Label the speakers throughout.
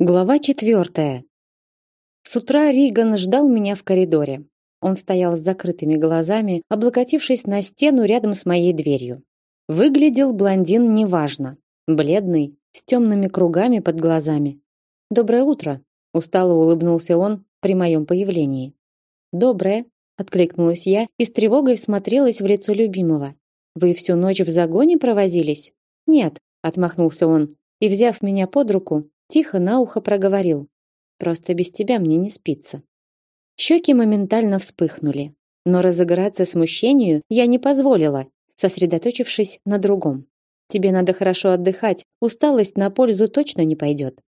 Speaker 1: Глава четвертая. С утра Риган ждал меня в коридоре. Он стоял с закрытыми глазами, облокотившись на стену рядом с моей дверью. Выглядел блондин неважно, бледный, с темными кругами под глазами. Доброе утро, устало улыбнулся он при моем появлении. Доброе, откликнулась я и с тревогой всмотрелась в лицо любимого. Вы всю ночь в загоне провозились? Нет, отмахнулся он и, взяв меня под руку, тихо на ухо проговорил: "Просто без тебя мне не спится". Щеки моментально вспыхнули, но разыграться смущению я не позволила, сосредоточившись на другом. Тебе надо хорошо отдыхать, усталость на пользу точно не пойдет.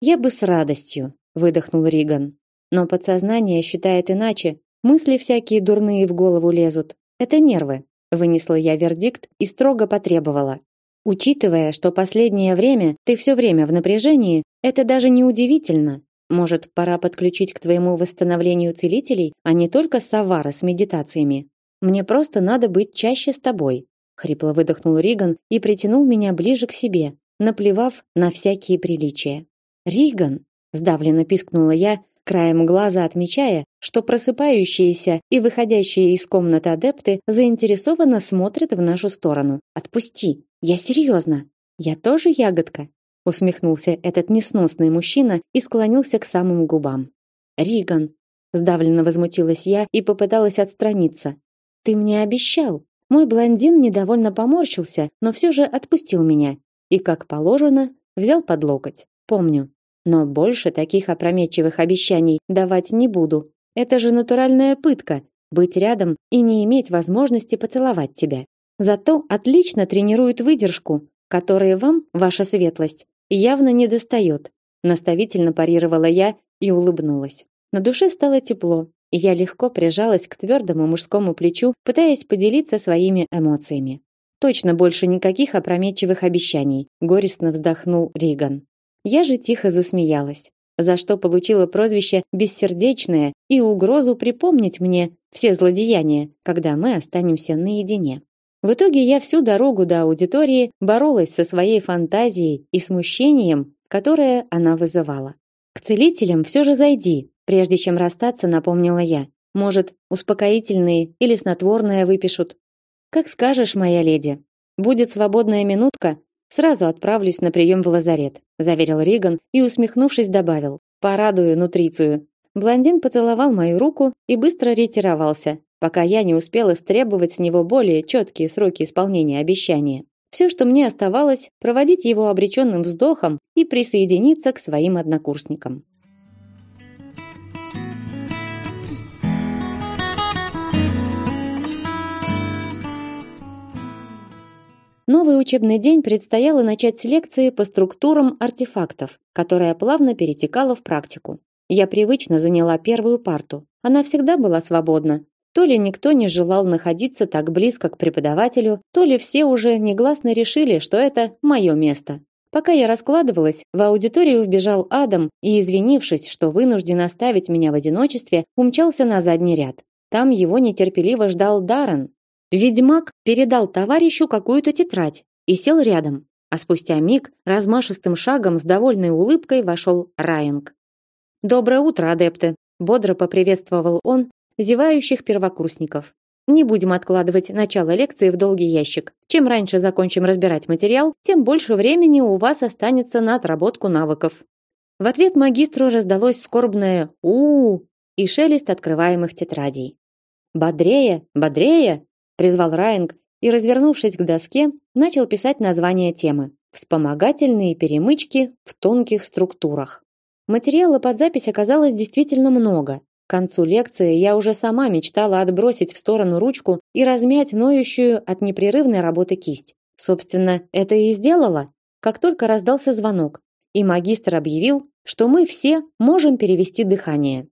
Speaker 1: Я бы с радостью, выдохнул Риган. Но подсознание считает иначе, мысли всякие дурные в голову лезут. Это нервы. Вынесла я вердикт и строго потребовала: Учитывая, что последнее время ты все время в напряжении, это даже не удивительно. Может, пора подключить к твоему восстановлению целителей, а не только Савара с медитациями. Мне просто надо быть чаще с тобой. Хрипло выдохнул Риган и притянул меня ближе к себе, наплевав на всякие приличия. Риган, сдавленно пискнула я, краем глаза отмечая, что просыпающиеся и выходящие из комнаты адепты заинтересованно смотрят в нашу сторону. Отпусти, я серьезно. Я тоже ягодка, усмехнулся этот несносный мужчина и склонился к самым губам. Риган, сдавленно возмутилась я и попыталась отстраниться. Ты мне обещал. Мой блондин недовольно поморщился, но все же отпустил меня и, как положено, взял под локоть. Помню. Но больше таких опрометчивых обещаний давать не буду. Это же натуральная пытка быть рядом и не иметь возможности поцеловать тебя. Зато отлично тренирует выдержку, которой вам, ваша светлость, явно не достает. Наставительно парировала я и улыбнулась. На душе стало тепло, и я легко прижалась к твердому мужскому плечу, пытаясь поделиться своими эмоциями. Точно больше никаких опрометчивых обещаний, горестно вздохнул Риган. Я же тихо засмеялась, за что получила прозвище бессердечная и угрозу припомнить мне все злодеяния, когда мы останемся наедине. В итоге я всю дорогу до аудитории боролась со своей фантазией и смущением, которое она вызывала. К целителям все же зайди, прежде чем расстаться, напомнила я. Может, успокоительные или снотворное выпишут. Как скажешь, моя леди. Будет свободная минутка, Сразу отправлюсь на прием в лазарет, заверил Риган и усмехнувшись добавил: "Порадую нутрицию". Блондин поцеловал мою руку и быстро ретировался, пока я не успела стребовать с него более четкие сроки исполнения обещания. Все, что мне оставалось, проводить его обреченным вздохом и присоединиться к своим однокурсникам. Новый учебный день предстояло начать с лекции по структурам артефактов, которая плавно перетекала в практику. Я привычно заняла первую парту. Она всегда была свободна. То ли никто не желал находиться так близко к преподавателю, то ли все уже негласно решили, что это мое место. Пока я раскладывалась, в аудиторию вбежал Адам и, извинившись, что вынужден оставить меня в одиночестве, умчался на задний ряд. Там его нетерпеливо ждал Даррен, Ведьмак передал товарищу какую-то тетрадь и сел рядом, а спустя миг размашистым шагом с довольной улыбкой вошел Райанг. «Доброе утро, адепты!» – бодро поприветствовал он зевающих первокурсников. Не будем откладывать начало лекции в долгий ящик. Чем раньше закончим разбирать материал, тем больше времени у вас останется на отработку навыков. В ответ магистру раздалось скорбное у, -у, -у и шелест открываемых тетрадей. Бодрее, бодрее, призвал Райнг и, развернувшись к доске, начал писать название темы: Вспомогательные перемычки в тонких структурах. Материала под запись оказалось действительно много. К концу лекции я уже сама мечтала отбросить в сторону ручку и размять ноющую от непрерывной работы кисть. Собственно, это и сделала. Как только раздался звонок, и магистр объявил, что мы все можем перевести дыхание.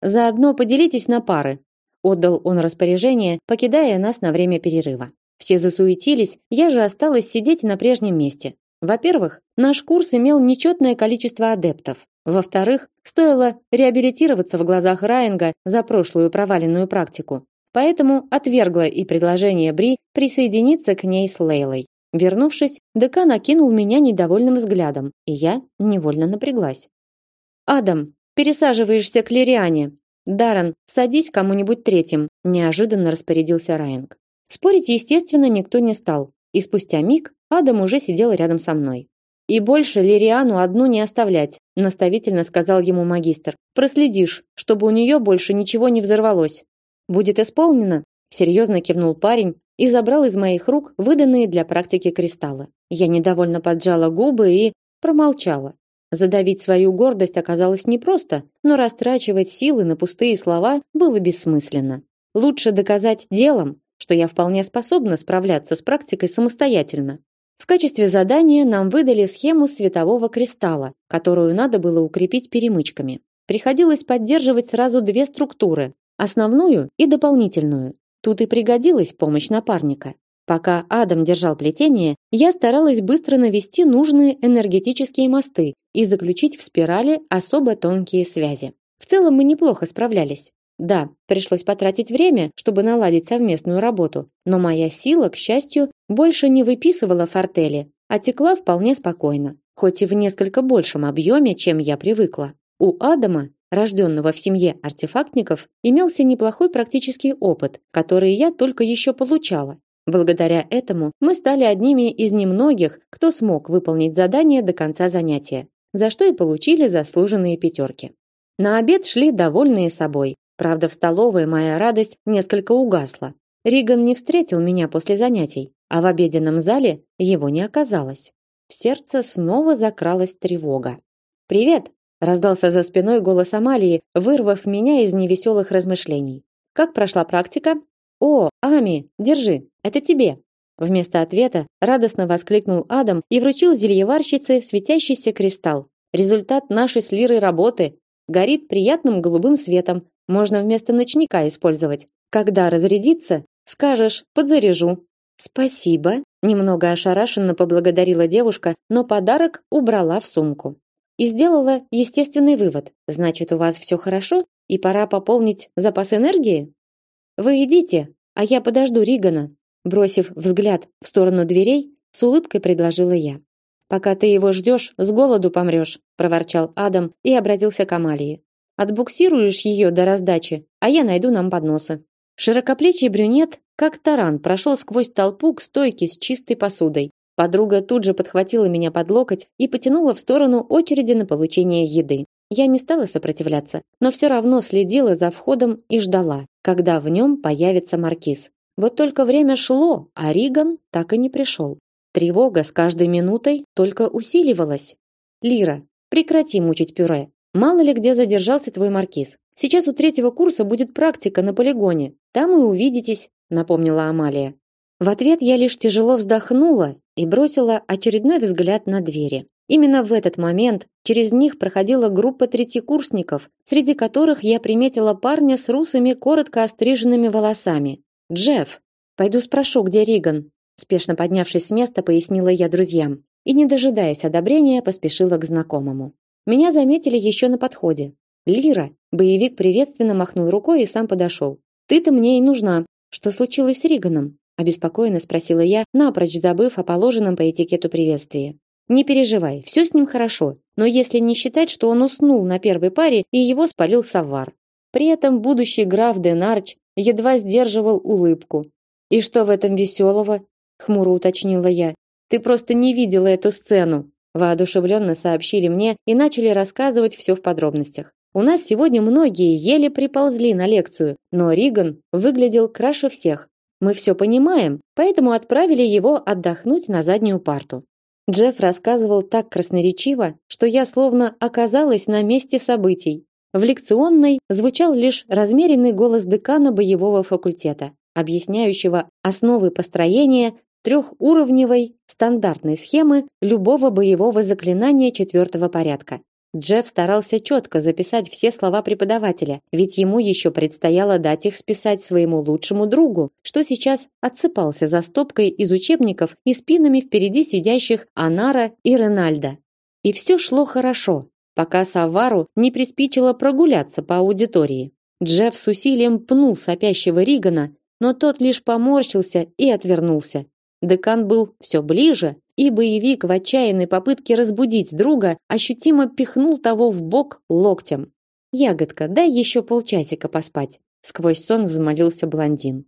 Speaker 1: Заодно поделитесь на пары, Отдал он распоряжение, покидая нас на время перерыва. Все засуетились, я же осталась сидеть на прежнем месте. Во-первых, наш курс имел нечетное количество адептов. Во-вторых, стоило реабилитироваться в глазах Райанга за прошлую проваленную практику. Поэтому отвергла и предложение Бри присоединиться к ней с Лейлой. Вернувшись, декан окинул меня недовольным взглядом, и я невольно напряглась. Адам, пересаживаешься к Лириане. Даррен, садись кому-нибудь третьим, неожиданно распорядился Райанг. Спорить, естественно, никто не стал, и спустя миг Адам уже сидел рядом со мной. И больше Лириану одну не оставлять, наставительно сказал ему магистр. Проследишь, чтобы у нее больше ничего не взорвалось. Будет исполнено, серьезно кивнул парень и забрал из моих рук выданные для практики кристаллы. Я недовольно поджала губы и промолчала. Задавить свою гордость оказалось непросто, но растрачивать силы на пустые слова было бессмысленно. Лучше доказать делом, что я вполне способна справляться с практикой самостоятельно. В качестве задания нам выдали схему светового кристалла, которую надо было укрепить перемычками. Приходилось поддерживать сразу две структуры: основную и дополнительную. Тут и пригодилась помощь напарника. Пока Адам держал плетение, я старалась быстро навести нужные энергетические мосты и заключить в спирали особо тонкие связи. В целом мы неплохо справлялись. Да, пришлось потратить время, чтобы наладить совместную работу, но моя сила, к счастью, больше не выписывала фортели, а текла вполне спокойно, хоть и в несколько большем объеме, чем я привыкла. У Адама, рожденного в семье артефактников, имелся неплохой практический опыт, который я только еще получала. Благодаря этому мы стали одними из немногих, кто смог выполнить задание до конца занятия, за что и получили заслуженные пятерки. На обед шли довольные собой, Правда, в столовой моя радость несколько угасла. Риган не встретил меня после занятий, а в обеденном зале его не оказалось. В сердце снова закралась тревога. «Привет!» – раздался за спиной голос Амалии, вырвав меня из невеселых размышлений. «Как прошла практика?» «О, Ами, держи, это тебе!» Вместо ответа радостно воскликнул Адам и вручил зельеварщице светящийся кристалл. Результат нашей с Лирой работы горит приятным голубым светом, можно вместо ночника использовать. Когда разрядится, скажешь, подзаряжу. Спасибо, немного ошарашенно поблагодарила девушка, но подарок убрала в сумку. И сделала естественный вывод. Значит, у вас все хорошо, и пора пополнить запас энергии? Вы идите, а я подожду Ригана. Бросив взгляд в сторону дверей, с улыбкой предложила я. Пока ты его ждешь, с голоду помрешь, проворчал Адам и обратился к Амалии. Отбуксируешь ее до раздачи, а я найду нам подносы. Широкоплечий брюнет, как таран, прошел сквозь толпу к стойке с чистой посудой. Подруга тут же подхватила меня под локоть и потянула в сторону очереди на получение еды. Я не стала сопротивляться, но все равно следила за входом и ждала, когда в нем появится маркиз. Вот только время шло, а Риган так и не пришел. Тревога с каждой минутой только усиливалась. Лира, прекрати мучить пюре. Мало ли где задержался твой маркиз. Сейчас у третьего курса будет практика на полигоне. Там и увидитесь, напомнила Амалия. В ответ я лишь тяжело вздохнула и бросила очередной взгляд на двери. Именно в этот момент через них проходила группа третьекурсников, среди которых я приметила парня с русыми, коротко остриженными волосами. Джефф. Пойду спрошу, где Риган. Спешно поднявшись с места, пояснила я друзьям и, не дожидаясь одобрения, поспешила к знакомому. Меня заметили еще на подходе. Лира, боевик приветственно махнул рукой и сам подошел. Ты-то мне и нужна. Что случилось с Риганом? обеспокоенно спросила я, напрочь забыв о положенном по этикету приветствии. Не переживай, все с ним хорошо, но если не считать, что он уснул на первой паре и его спалил Саввар. При этом будущий граф Денарч едва сдерживал улыбку. И что в этом веселого? Хмуро уточнила я. Ты просто не видела эту сцену, воодушевленно сообщили мне и начали рассказывать все в подробностях. У нас сегодня многие еле приползли на лекцию, но Риган выглядел краше всех. Мы все понимаем, поэтому отправили его отдохнуть на заднюю парту. Джефф рассказывал так красноречиво, что я словно оказалась на месте событий. В лекционной звучал лишь размеренный голос декана боевого факультета, объясняющего основы построения трехуровневой стандартной схемы любого боевого заклинания четвертого порядка. Джефф старался четко записать все слова преподавателя, ведь ему еще предстояло дать их списать своему лучшему другу, что сейчас отсыпался за стопкой из учебников и спинами впереди сидящих Анара и Ренальда. И все шло хорошо, пока Савару не приспичило прогуляться по аудитории. Джефф с усилием пнул сопящего Ригана, но тот лишь поморщился и отвернулся. Декан был все ближе, и боевик в отчаянной попытке разбудить друга ощутимо пихнул того в бок локтем. Ягодка, дай еще полчасика поспать, сквозь сон взмолился блондин.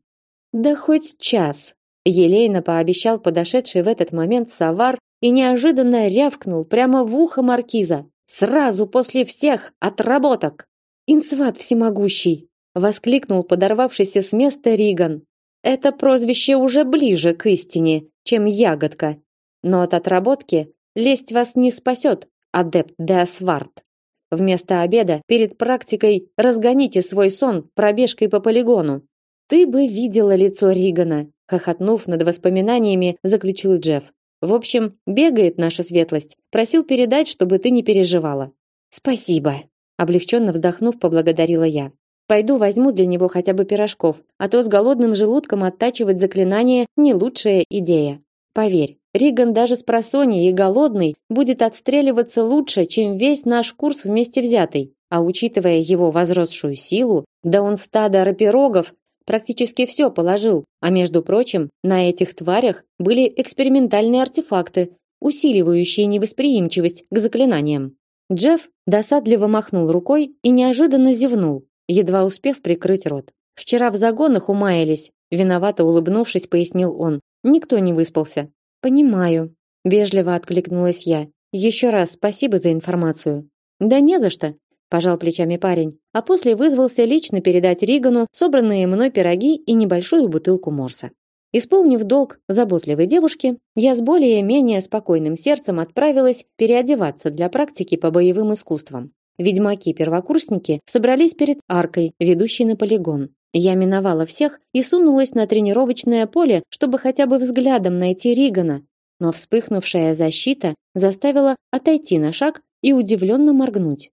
Speaker 1: Да хоть час, елейно пообещал подошедший в этот момент Савар и неожиданно рявкнул прямо в ухо маркиза. Сразу после всех отработок. Инсват всемогущий, воскликнул подорвавшийся с места Риган. Это прозвище уже ближе к истине, чем ягодка. Но от отработки лесть вас не спасет, адепт Деосвард. Вместо обеда перед практикой разгоните свой сон пробежкой по полигону. Ты бы видела лицо Ригана, хохотнув над воспоминаниями, заключил Джефф. В общем, бегает наша светлость. Просил передать, чтобы ты не переживала. Спасибо, облегченно вздохнув, поблагодарила я. Пойду возьму для него хотя бы пирожков, а то с голодным желудком оттачивать заклинание не лучшая идея. Поверь, Риган даже с просонья и голодный будет отстреливаться лучше, чем весь наш курс вместе взятый. А учитывая его возросшую силу, да он стадо рапирогов практически все положил. А между прочим, на этих тварях были экспериментальные артефакты, усиливающие невосприимчивость к заклинаниям. Джефф досадливо махнул рукой и неожиданно зевнул, едва успев прикрыть рот. Вчера в загонах умаялись, виновато улыбнувшись, пояснил он. Никто не выспался. Понимаю, вежливо откликнулась я. Еще раз спасибо за информацию. Да не за что, пожал плечами парень, а после вызвался лично передать Ригану собранные мной пироги и небольшую бутылку морса. Исполнив долг заботливой девушки, я с более-менее спокойным сердцем отправилась переодеваться для практики по боевым искусствам. Ведьмаки-первокурсники собрались перед аркой, ведущей на полигон. Я миновала всех и сунулась на тренировочное поле, чтобы хотя бы взглядом найти Ригана, но вспыхнувшая защита заставила отойти на шаг и удивленно моргнуть.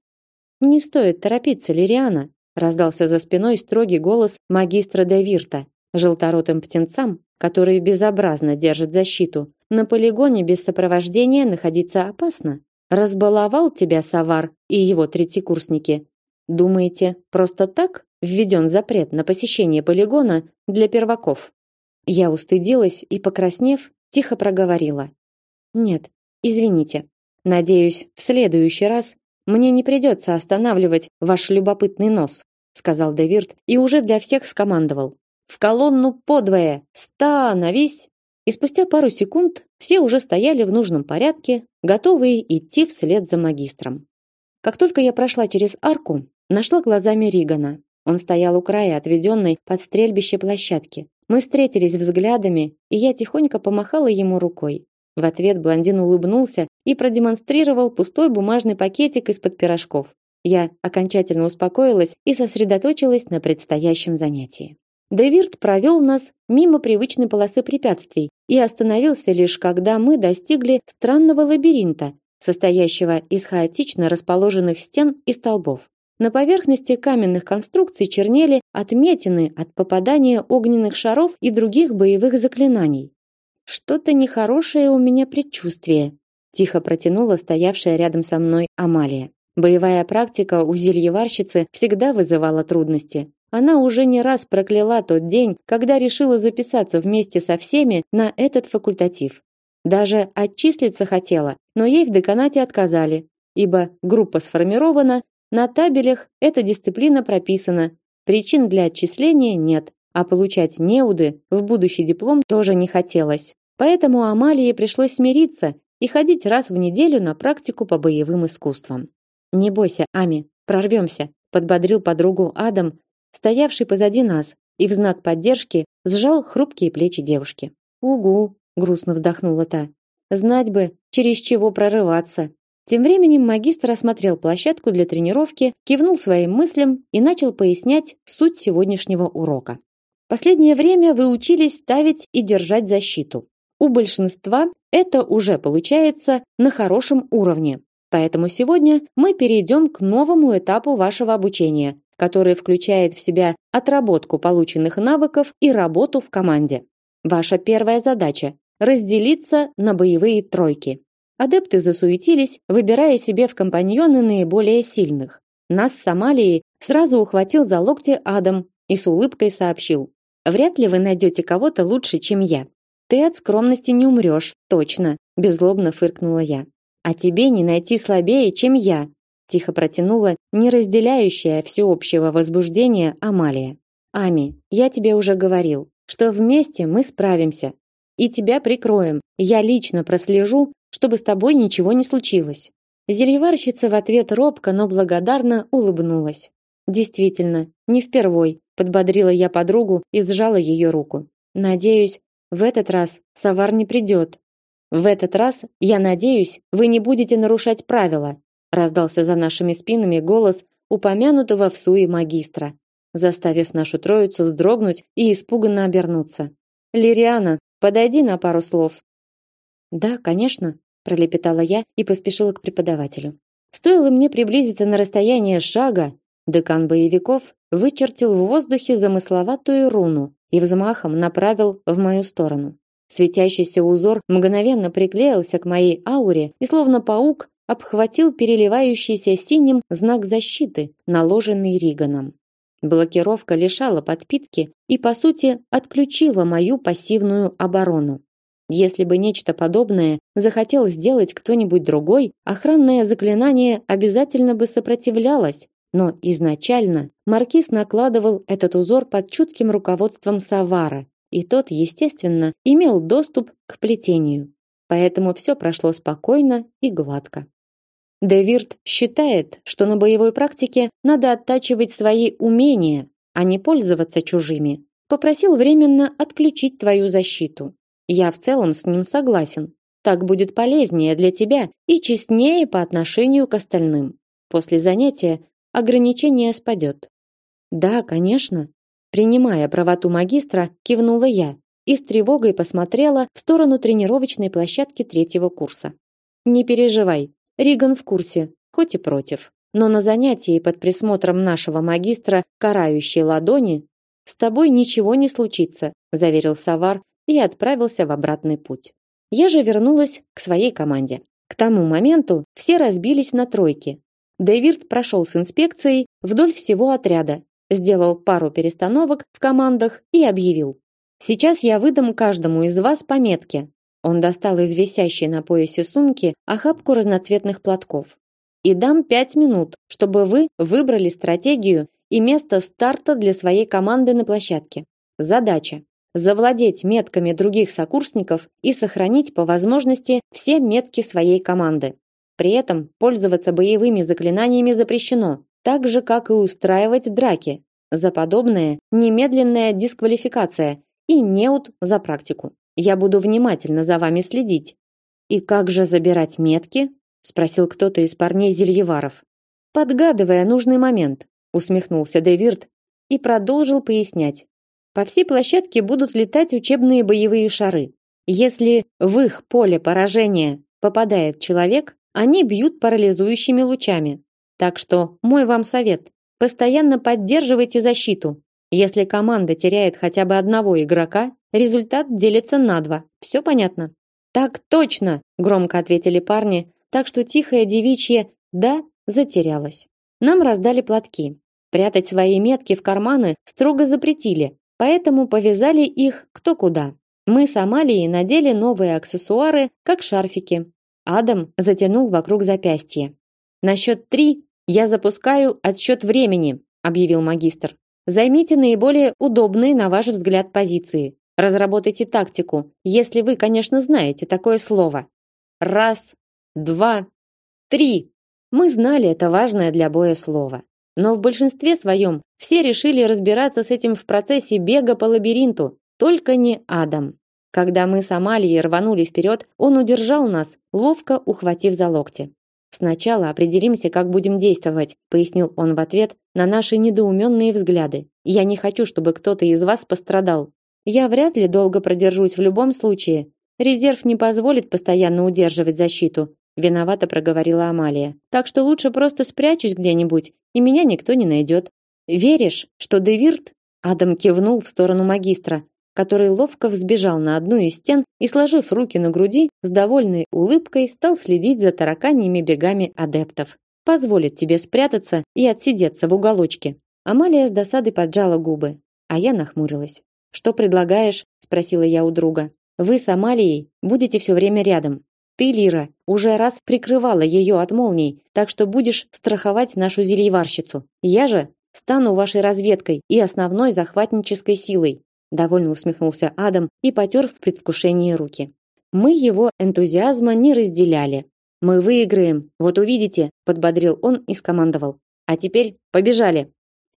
Speaker 1: Не стоит торопиться, Лириана, раздался за спиной строгий голос магистра Девирта. Желторотым птенцам, которые безобразно держат защиту, на полигоне без сопровождения находиться опасно. Разбаловал тебя Савар и его третьекурсники. Думаете, просто так введен запрет на посещение полигона для перваков. Я устыдилась и, покраснев, тихо проговорила: "Нет, извините. Надеюсь, в следующий раз мне не придется останавливать ваш любопытный нос", сказал Девирт и уже для всех скомандовал: "В колонну подвое! Становись!" И спустя пару секунд все уже стояли в нужном порядке, готовые идти вслед за магистром. Как только я прошла через арку, нашла глазами Ригана. Он стоял у края отведенной под стрельбище площадки. Мы встретились взглядами, и я тихонько помахала ему рукой. В ответ блондин улыбнулся и продемонстрировал пустой бумажный пакетик из-под пирожков. Я окончательно успокоилась и сосредоточилась на предстоящем занятии. Девирт провел нас мимо привычной полосы препятствий и остановился лишь когда мы достигли странного лабиринта, состоящего из хаотично расположенных стен и столбов. На поверхности каменных конструкций чернели отметины от попадания огненных шаров и других боевых заклинаний. Что-то нехорошее у меня предчувствие, тихо протянула стоявшая рядом со мной Амалия. Боевая практика у зельеварщицы всегда вызывала трудности. Она уже не раз прокляла тот день, когда решила записаться вместе со всеми на этот факультатив. Даже отчислиться хотела, но ей в деканате отказали, ибо группа сформирована, на табелях эта дисциплина прописана. Причин для отчисления нет, а получать неуды в будущий диплом тоже не хотелось. Поэтому Амалии пришлось смириться и ходить раз в неделю на практику по боевым искусствам. Не бойся, Ами, прорвемся, подбодрил подругу Адам, стоявший позади нас, и в знак поддержки сжал хрупкие плечи девушки. Угу, грустно вздохнула та. Знать бы, через чего прорываться. Тем временем магистр осмотрел площадку для тренировки, кивнул своим мыслям и начал пояснять суть сегодняшнего урока. Последнее время вы учились ставить и держать защиту. У большинства это уже получается на хорошем уровне. Поэтому сегодня мы перейдем к новому этапу вашего обучения, который включает в себя отработку полученных навыков и работу в команде. Ваша первая задача разделиться на боевые тройки. Адепты засуетились, выбирая себе в компаньоны наиболее сильных. Нас с Амалией сразу ухватил за локти Адам и с улыбкой сообщил: "Вряд ли вы найдете кого-то лучше, чем я. Ты от скромности не умрёшь, точно. беззлобно фыркнула я. А тебе не найти слабее, чем я, тихо протянула не разделяющая всеобщего возбуждения Амалия. Ами, я тебе уже говорил, что вместе мы справимся. И тебя прикроем. Я лично прослежу, чтобы с тобой ничего не случилось. Зельеварщица в ответ робко, но благодарно улыбнулась. Действительно, не впервой, подбодрила я подругу и сжала ее руку. Надеюсь, в этот раз Савар не придет. В этот раз, я надеюсь, вы не будете нарушать правила, раздался за нашими спинами голос упомянутого в суе магистра, заставив нашу троицу вздрогнуть и испуганно обернуться. Лириана, подойди на пару слов. Да, конечно, пролепетала я и поспешила к преподавателю. Стоило мне приблизиться на расстояние шага, декан боевиков вычертил в воздухе замысловатую руну и взмахом направил в мою сторону. Светящийся узор мгновенно приклеился к моей ауре и словно паук обхватил переливающийся синим знак защиты, наложенный Риганом. Блокировка лишала подпитки и по сути отключила мою пассивную оборону. Если бы нечто подобное захотел сделать кто-нибудь другой, охранное заклинание обязательно бы сопротивлялось, но изначально маркиз накладывал этот узор под чутким руководством Савара, и тот, естественно, имел доступ к плетению. Поэтому все прошло спокойно и гладко. Девирт считает, что на боевой практике надо оттачивать свои умения, а не пользоваться чужими. Попросил временно отключить твою защиту. Я в целом с ним согласен. Так будет полезнее для тебя и честнее по отношению к остальным. После занятия ограничение спадет. Да, конечно, принимая правоту магистра, кивнула я и с тревогой посмотрела в сторону тренировочной площадки третьего курса. Не переживай, Риган в курсе, хоть и против. Но на занятии под присмотром нашего магистра карающей ладони с тобой ничего не случится, заверил Савар и отправился в обратный путь. Я же вернулась к своей команде. К тому моменту все разбились на тройки. Дэвирт прошел с инспекцией вдоль всего отряда, сделал пару перестановок в командах и объявил: "Сейчас я выдам каждому из вас по метке". Он достал из висящей на поясе сумки охапку разноцветных платков. "И дам пять минут, чтобы вы выбрали стратегию и место старта для своей команды на площадке. Задача завладеть метками других сокурсников и сохранить по возможности все метки своей команды. При этом пользоваться боевыми заклинаниями запрещено, так же как и устраивать драки. За подобное немедленная дисквалификация и неуд за практику. Я буду внимательно за вами следить. И как же забирать метки? спросил кто-то из парней Зельеваров. Подгадывая нужный момент, усмехнулся Девирт и продолжил пояснять. По всей площадке будут летать учебные боевые шары. Если в их поле поражения попадает человек, они бьют парализующими лучами. Так что мой вам совет: постоянно поддерживайте защиту. Если команда теряет хотя бы одного игрока, результат делится на два. Все понятно? Так точно, громко ответили парни, так что тихое девичье да затерялось. Нам раздали платки. Прятать свои метки в карманы строго запретили, Поэтому повязали их кто куда. Мы с Амалией надели новые аксессуары, как шарфики. Адам затянул вокруг запястья. На счет три я запускаю отсчет времени, объявил магистр. Займите наиболее удобные на ваш взгляд позиции. Разработайте тактику, если вы, конечно, знаете такое слово. Раз, два, три. Мы знали это важное для боя слово. Но в большинстве своем все решили разбираться с этим в процессе бега по лабиринту, только не Адам. Когда мы с Амалией рванули вперед, он удержал нас, ловко ухватив за локти. Сначала определимся, как будем действовать, пояснил он в ответ на наши недоуменные взгляды. Я не хочу, чтобы кто-то из вас пострадал. Я вряд ли долго продержусь в любом случае. Резерв не позволит постоянно удерживать защиту, виновато проговорила Амалия. Так что лучше просто спрячусь где-нибудь, и меня никто не найдет. Веришь, что Девирт? Адам кивнул в сторону магистра, который ловко взбежал на одну из стен и, сложив руки на груди, с довольной улыбкой стал следить за тараканьими бегами адептов. Позволит тебе спрятаться и отсидеться в уголочке. Амалия с досадой поджала губы, а я нахмурилась. Что предлагаешь? спросила я у друга. Вы с Амалией будете все время рядом. Ты, Лира, уже раз прикрывала ее от молний, так что будешь страховать нашу зельеварщицу. Я же стану вашей разведкой и основной захватнической силой. Довольно усмехнулся Адам и потер в предвкушении руки. Мы его энтузиазма не разделяли. Мы выиграем, вот увидите, подбодрил он и скомандовал. А теперь побежали.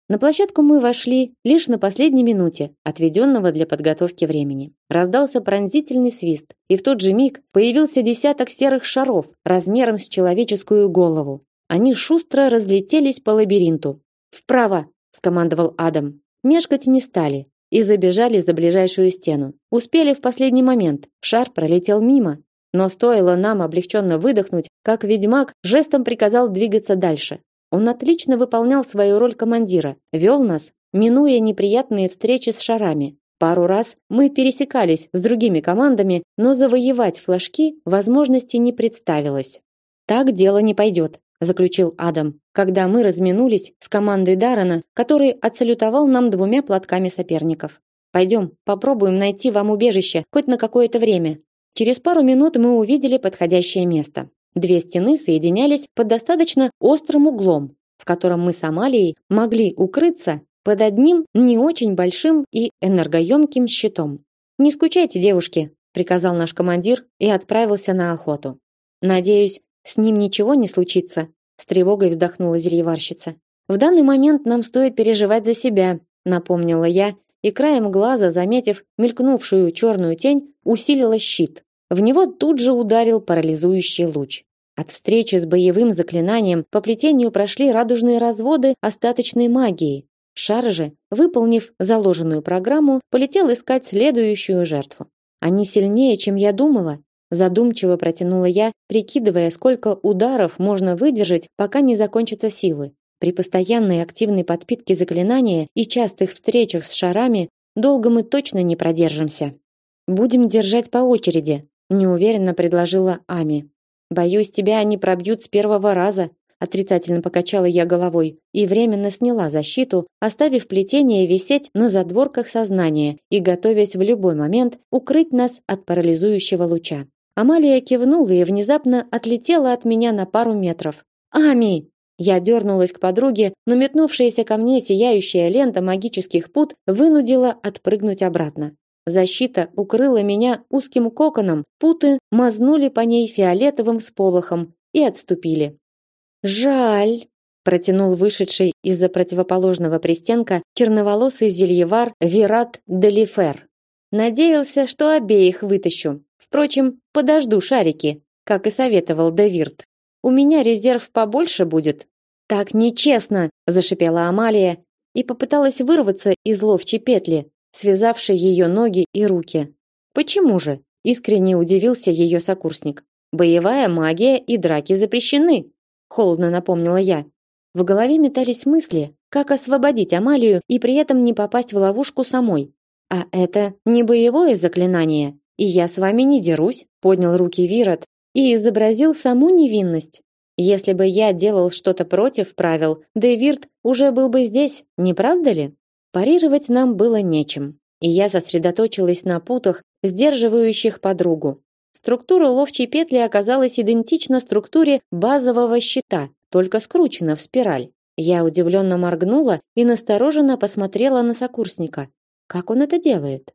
Speaker 1: На площадку мы вошли лишь на последней минуте, отведенного для подготовки времени. Раздался пронзительный свист, и в тот же миг появился десяток серых шаров размером с человеческую голову. Они шустро разлетелись по лабиринту. «Вправо!» – скомандовал Адам. Мешкать не стали и забежали за ближайшую стену. Успели в последний момент. Шар пролетел мимо, но стоило нам облегченно выдохнуть, как ведьмак жестом приказал двигаться дальше. Он отлично выполнял свою роль командира, вел нас, минуя неприятные встречи с шарами. Пару раз мы пересекались с другими командами, но завоевать флажки возможности не представилось. Так дело не пойдет, заключил Адам, когда мы разминулись с командой Дарана, который отсалютовал нам двумя платками соперников. Пойдем, попробуем найти вам убежище хоть на какое-то время. Через пару минут мы увидели подходящее место. Две стены соединялись под достаточно острым углом, в котором мы с Амалией могли укрыться под одним не очень большим и энергоемким щитом. «Не скучайте, девушки», – приказал наш командир и отправился на охоту. «Надеюсь, с ним ничего не случится», – с тревогой вздохнула зельеварщица. «В данный момент нам стоит переживать за себя», – напомнила я, и краем глаза, заметив мелькнувшую черную тень, усилила щит. В него тут же ударил парализующий луч. От встречи с боевым заклинанием по плетению прошли радужные разводы остаточной магии. Шар же, выполнив заложенную программу, полетел искать следующую жертву. Они сильнее, чем я думала, задумчиво протянула я, прикидывая, сколько ударов можно выдержать, пока не закончатся силы. При постоянной активной подпитке заклинания и частых встречах с шарами долго мы точно не продержимся. Будем держать по очереди, неуверенно предложила Ами. Боюсь, тебя они пробьют с первого раза, отрицательно покачала я головой и временно сняла защиту, оставив плетение висеть на задворках сознания и готовясь в любой момент укрыть нас от парализующего луча. Амалия кивнула и внезапно отлетела от меня на пару метров. Ами! Я дернулась к подруге, но метнувшаяся ко мне сияющая лента магических пут вынудила отпрыгнуть обратно. Защита укрыла меня узким коконом, путы мазнули по ней фиолетовым сполохом и отступили. Жаль, протянул вышедший из-за противоположного пристенка черноволосый зельевар Вират Делифер. Надеялся, что обеих вытащу. Впрочем, подожду шарики, как и советовал Девирт. У меня резерв побольше будет. Так нечестно, зашипела Амалия и попыталась вырваться из ловчей петли, связавший ее ноги и руки. Почему же? Искренне удивился ее сокурсник. Боевая магия и драки запрещены, холодно напомнила я. В голове метались мысли, как освободить Амалию и при этом не попасть в ловушку самой. А это не боевое заклинание, и я с вами не дерусь, поднял руки Вират и изобразил саму невинность. Если бы я делал что-то против правил, Дэвирт уже был бы здесь, не правда ли? Парировать нам было нечем, и я сосредоточилась на путах, сдерживающих подругу. Структура ловчей петли оказалась идентична структуре базового щита, только скручена в спираль. Я удивленно моргнула и настороженно посмотрела на сокурсника. Как он это делает?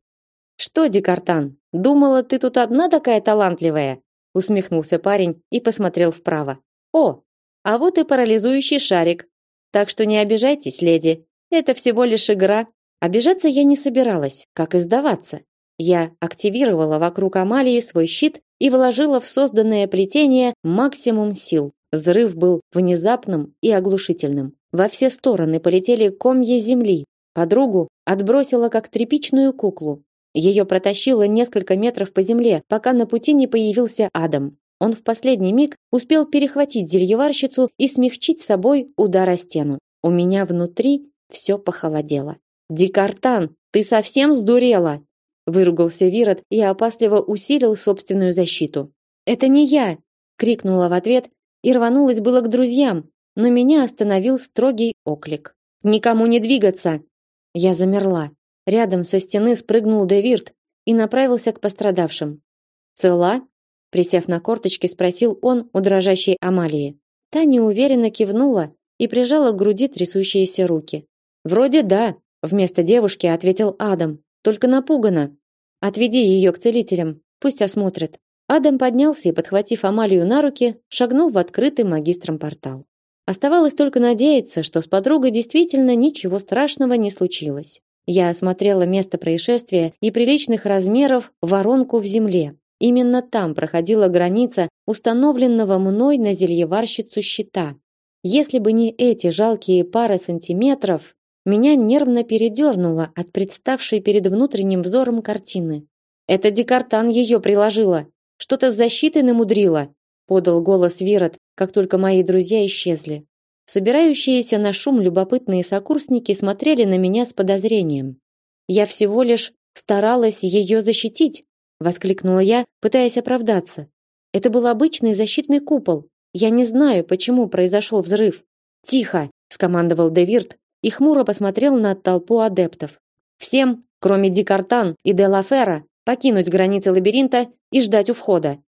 Speaker 1: Что, Декартан, думала, ты тут одна такая талантливая? усмехнулся парень и посмотрел вправо. О, а вот и парализующий шарик. Так что не обижайтесь, леди, это всего лишь игра. Обижаться я не собиралась, как и сдаваться. Я активировала вокруг Амалии свой щит и вложила в созданное плетение максимум сил. Взрыв был внезапным и оглушительным. Во все стороны полетели комья земли. Подругу отбросило как тряпичную куклу. Ее протащило несколько метров по земле, пока на пути не появился Адам. Он в последний миг успел перехватить зельеварщицу и смягчить собой удар о стену. У меня внутри все похолодело. Дикартан, ты совсем сдурела? выругался Вирот и опасливо усилил собственную защиту. Это не я, крикнула в ответ и рванулась было к друзьям, но меня остановил строгий оклик. Никому не двигаться. Я замерла. Рядом со стены спрыгнул Девирт и направился к пострадавшим. Цела? Присев на корточки, спросил он у дрожащей Амалии. Та неуверенно кивнула и прижала к груди трясущиеся руки. Вроде да, вместо девушки ответил Адам, только напугана. Отведи ее к целителям, пусть осмотрят. Адам поднялся и, подхватив Амалию на руки, шагнул в открытый магистром портал. Оставалось только надеяться, что с подругой действительно ничего страшного не случилось. Я осмотрела место происшествия и приличных размеров воронку в земле. Именно там проходила граница установленного мной на зельеварщицу щита. Если бы не эти жалкие пары сантиметров, меня нервно передернуло от представшей перед внутренним взором картины. Это Декартан ее приложила, что-то с защитой намудрила, подал голос Вирот, как только мои друзья исчезли. Собирающиеся на шум любопытные сокурсники смотрели на меня с подозрением. Я всего лишь старалась ее защитить, воскликнула я, пытаясь оправдаться. Это был обычный защитный купол. Я не знаю, почему произошел взрыв. Тихо, скомандовал Девирт и хмуро посмотрел на толпу адептов. Всем, кроме Дикартан и Делафера, покинуть границы лабиринта и ждать у входа.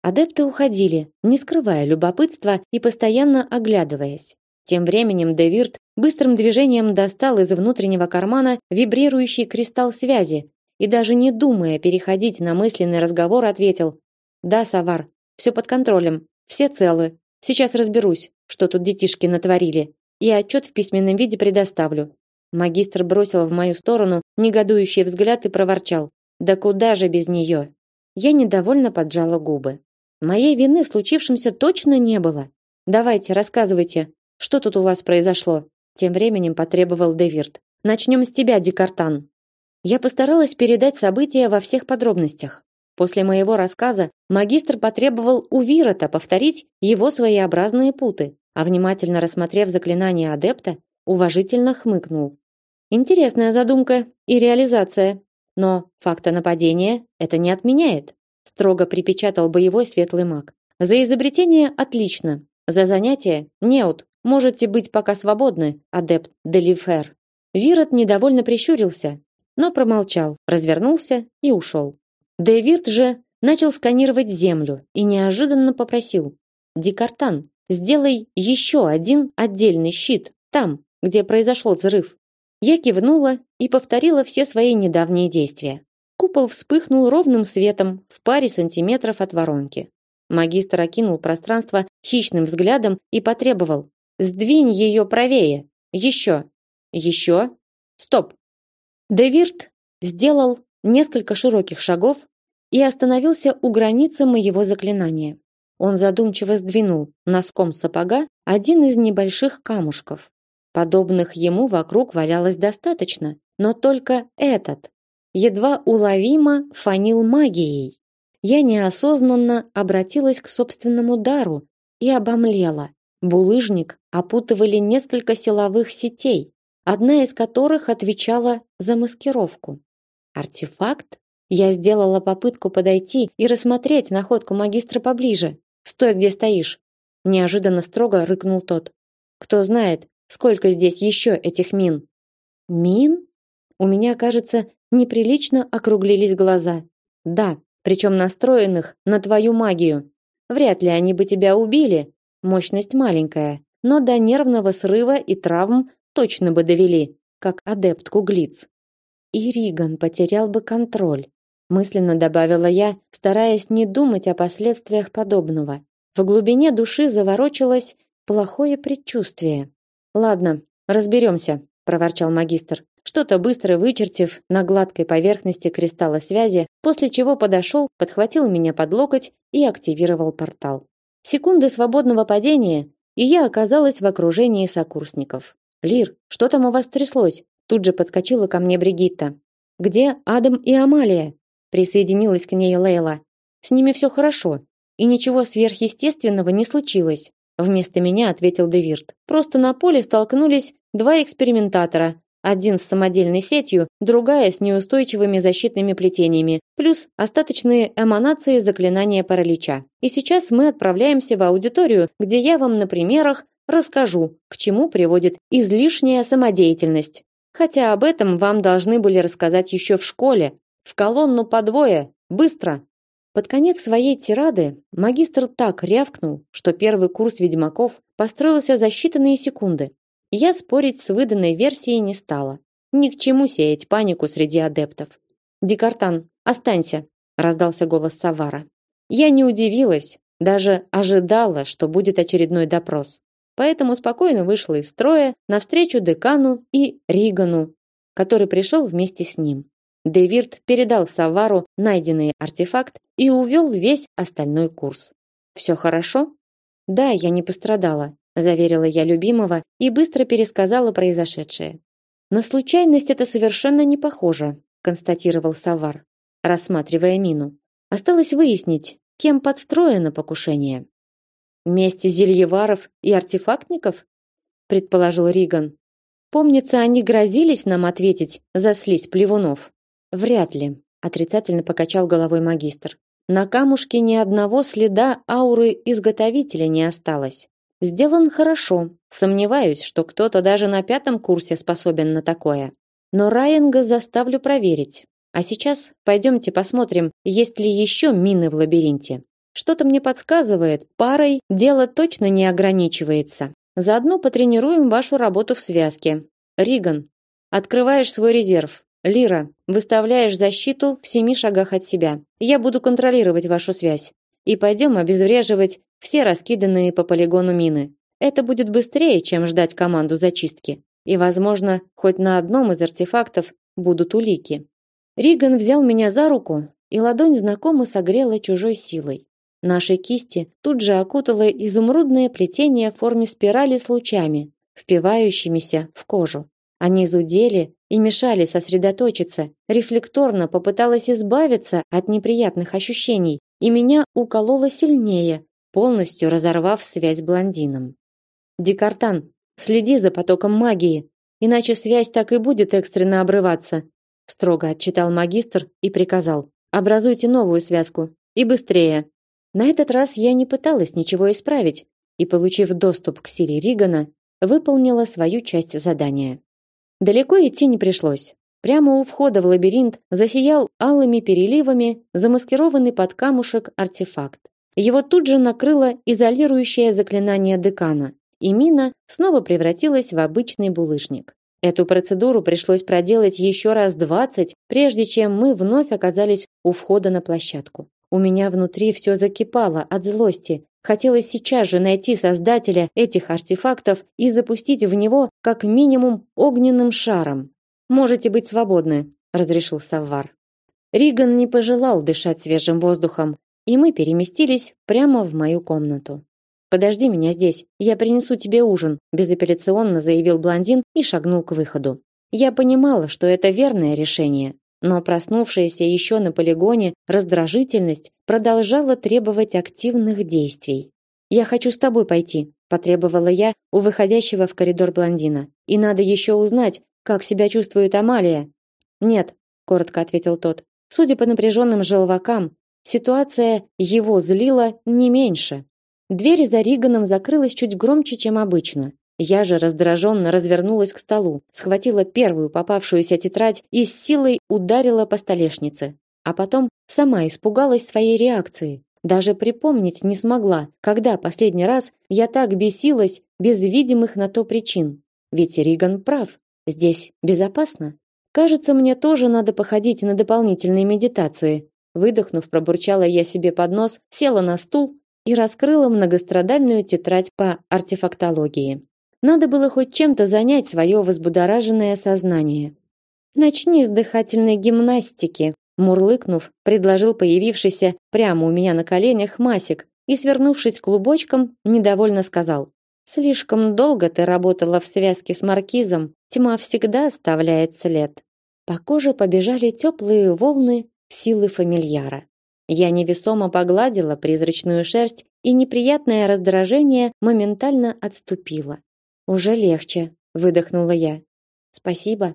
Speaker 1: Адепты уходили, не скрывая любопытства и постоянно оглядываясь. Тем временем Девирт быстрым движением достал из внутреннего кармана вибрирующий кристалл связи и даже не думая переходить на мысленный разговор, ответил: "Да, Савар, все под контролем, все целы. Сейчас разберусь, что тут детишки натворили, и отчет в письменном виде предоставлю". Магистр бросил в мою сторону негодующий взгляд и проворчал: "Да куда же без нее?" Я недовольно поджала губы. Моей вины в случившемся точно не было. Давайте, рассказывайте, что тут у вас произошло? Тем временем потребовал Девирт. Начнем с тебя, Дикартан. Я постаралась передать события во всех подробностях. После моего рассказа магистр потребовал у Вирота повторить его своеобразные путы, а внимательно рассмотрев заклинание адепта, уважительно хмыкнул. Интересная задумка и реализация, но факта нападения это не отменяет, строго припечатал боевой светлый маг. За изобретение отлично, за занятие неуд. Можете быть пока свободны, адепт Делифер. Вирот недовольно прищурился, но промолчал, развернулся и ушел. Девирт же начал сканировать землю и неожиданно попросил: "Дикартан, сделай еще один отдельный щит там, где произошел взрыв". Я кивнула и повторила все свои недавние действия. Купол вспыхнул ровным светом в паре сантиметров от воронки. Магистр окинул пространство хищным взглядом и потребовал: Сдвинь ее правее. Еще. Еще. Стоп. Девирт сделал несколько широких шагов и остановился у границы моего заклинания. Он задумчиво сдвинул носком сапога один из небольших камушков. Подобных ему вокруг валялось достаточно, но только этот едва уловимо фанил магией. Я неосознанно обратилась к собственному дару и обомлела. Булыжник опутывали несколько силовых сетей, одна из которых отвечала за маскировку. Артефакт? Я сделала попытку подойти и рассмотреть находку магистра поближе. Стой, где стоишь, неожиданно строго рыкнул тот. Кто знает, сколько здесь еще этих мин? Мин? У меня, кажется, неприлично округлились глаза. Да, причем настроенных на твою магию. Вряд ли они бы тебя убили, Мощность маленькая, но до нервного срыва и травм точно бы довели, как адепт Куглиц. И Риган потерял бы контроль, мысленно добавила я, стараясь не думать о последствиях подобного. В глубине души заворочилось плохое предчувствие. Ладно, разберемся, проворчал магистр, что-то быстро вычертив на гладкой поверхности кристалла связи, после чего подошел, подхватил меня под локоть и активировал портал. Секунды свободного падения, и я оказалась в окружении сокурсников. Лир, что там у вас тряслось? Тут же подскочила ко мне Бригитта. Где Адам и Амалия? Присоединилась к ней Лейла. С ними все хорошо, и ничего сверхъестественного не случилось. Вместо меня ответил Девирт. Просто на поле столкнулись два экспериментатора, один с самодельной сетью, другая с неустойчивыми защитными плетениями, плюс остаточные эманации заклинания паралича. И сейчас мы отправляемся в аудиторию, где я вам на примерах расскажу, к чему приводит излишняя самодеятельность. Хотя об этом вам должны были рассказать еще в школе. В колонну по двое, быстро. Под конец своей тирады магистр так рявкнул, что первый курс ведьмаков построился за считанные секунды. Я спорить с выданной версией не стала. Ни к чему сеять панику среди адептов. Дикартан, останься, раздался голос Савара. Я не удивилась, даже ожидала, что будет очередной допрос. Поэтому спокойно вышла из строя навстречу декану и Ригану, который пришел вместе с ним. Девирт передал Савару найденный артефакт и увел весь остальной курс. Все хорошо? Да, я не пострадала, заверила я любимого и быстро пересказала произошедшее. На случайность это совершенно не похоже, констатировал Савар, рассматривая мину. Осталось выяснить, кем подстроено покушение. Вместе зельеваров и артефактников, предположил Риган. Помнится, они грозились нам ответить за слизь плевунов. Вряд ли, отрицательно покачал головой магистр. На камушке ни одного следа ауры изготовителя не осталось. Сделан хорошо. Сомневаюсь, что кто-то даже на пятом курсе способен на такое. Но Райенга заставлю проверить. А сейчас пойдемте посмотрим, есть ли еще мины в лабиринте. Что-то мне подсказывает, парой дело точно не ограничивается. Заодно потренируем вашу работу в связке. Риган, открываешь свой резерв. Лира, выставляешь защиту в семи шагах от себя. Я буду контролировать вашу связь. И пойдем обезвреживать все раскиданные по полигону мины. Это будет быстрее, чем ждать команду зачистки. И, возможно, хоть на одном из артефактов будут улики. Риган взял меня за руку, и ладонь знакомо согрела чужой силой. Наши кисти тут же окутало изумрудное плетение в форме спирали с лучами, впивающимися в кожу. Они зудели и мешали сосредоточиться. Рефлекторно попыталась избавиться от неприятных ощущений, и меня укололо сильнее, полностью разорвав связь с блондином. Дикартан, следи за потоком магии, иначе связь так и будет экстренно обрываться, строго отчитал магистр и приказал: "Образуйте новую связку и быстрее". На этот раз я не пыталась ничего исправить и, получив доступ к силе Ригана, выполнила свою часть задания. Далеко идти не пришлось. Прямо у входа в лабиринт засиял алыми переливами замаскированный под камушек артефакт. Его тут же накрыло изолирующее заклинание декана, и мина снова превратилась в обычный булыжник. Эту процедуру пришлось проделать еще раз двадцать, прежде чем мы вновь оказались у входа на площадку. У меня внутри все закипало от злости, Хотелось сейчас же найти создателя этих артефактов и запустить в него как минимум огненным шаром. Можете быть свободны, разрешил Саввар. Риган не пожелал дышать свежим воздухом, и мы переместились прямо в мою комнату. Подожди меня здесь, я принесу тебе ужин, безапелляционно заявил блондин и шагнул к выходу. Я понимала, что это верное решение, но проснувшаяся еще на полигоне раздражительность продолжала требовать активных действий. «Я хочу с тобой пойти», – потребовала я у выходящего в коридор блондина. «И надо еще узнать, как себя чувствует Амалия». «Нет», – коротко ответил тот. Судя по напряженным желвакам, ситуация его злила не меньше. Дверь за Риганом закрылась чуть громче, чем обычно. Я же раздраженно развернулась к столу, схватила первую попавшуюся тетрадь и с силой ударила по столешнице. А потом сама испугалась своей реакции. Даже припомнить не смогла, когда последний раз я так бесилась без видимых на то причин. Ведь Риган прав. Здесь безопасно. Кажется, мне тоже надо походить на дополнительные медитации. Выдохнув, пробурчала я себе под нос, села на стул и раскрыла многострадальную тетрадь по артефактологии. Надо было хоть чем-то занять свое возбудораженное сознание. Начни с дыхательной гимнастики, мурлыкнув, предложил появившийся прямо у меня на коленях Масик и, свернувшись клубочком, недовольно сказал: "Слишком долго ты работала в связке с маркизом, тьма всегда оставляет след". По коже побежали теплые волны силы фамильяра. Я невесомо погладила призрачную шерсть, и неприятное раздражение моментально отступило. Уже легче, выдохнула я. Спасибо.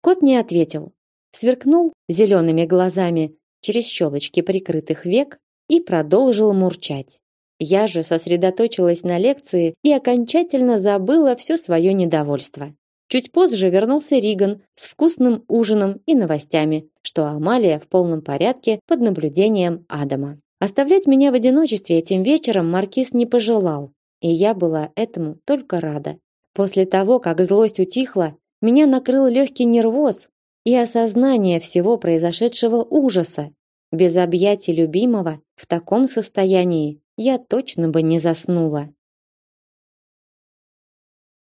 Speaker 1: Кот не ответил. Сверкнул зелеными глазами через щелочки прикрытых век и продолжил мурчать. Я же сосредоточилась на лекции и окончательно забыла все свое недовольство. Чуть позже вернулся Риган с вкусным ужином и новостями, что Амалия в полном порядке под наблюдением Адама. Оставлять меня в одиночестве этим вечером маркиз не пожелал, и я была этому только рада. После того, как злость утихла, меня накрыл легкий нервоз и осознание всего произошедшего ужаса. Без объятий любимого в таком состоянии я точно бы не заснула.